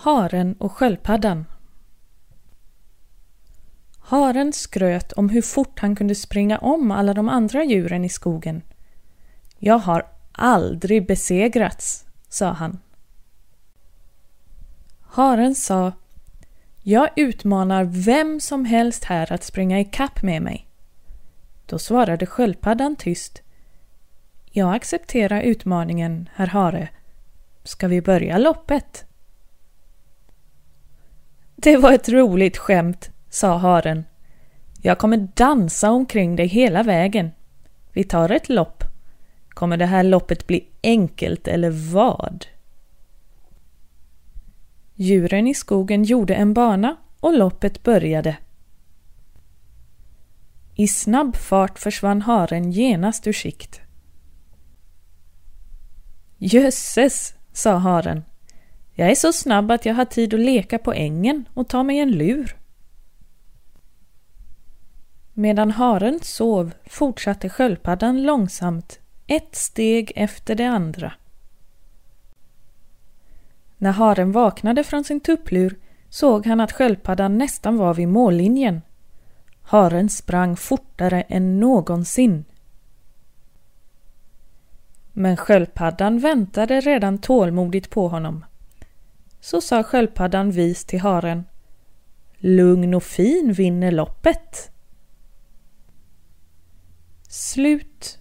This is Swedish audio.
Haren och sköldpaddan Haren skröt om hur fort han kunde springa om alla de andra djuren i skogen. Jag har aldrig besegrats, sa han. Haren sa Jag utmanar vem som helst här att springa i kapp med mig. Då svarade sköldpaddan tyst. Jag accepterar utmaningen, herr hare. Ska vi börja loppet? Det var ett roligt skämt, sa haren. Jag kommer dansa omkring dig hela vägen. Vi tar ett lopp. Kommer det här loppet bli enkelt eller vad? Djuren i skogen gjorde en bana och loppet började. I snabb fart försvann haren genast ur sikt. Jösses, sa haren. Jag är så snabb att jag har tid att leka på ängen och ta mig en lur. Medan haren sov fortsatte sköldpaddan långsamt, ett steg efter det andra. När haren vaknade från sin tupplur såg han att sköldpaddan nästan var vid mållinjen. Haren sprang fortare än någonsin. Men sköldpaddan väntade redan tålmodigt på honom. Så sa sköldpaddan vis till haren. Lugn och fin vinner loppet. Slut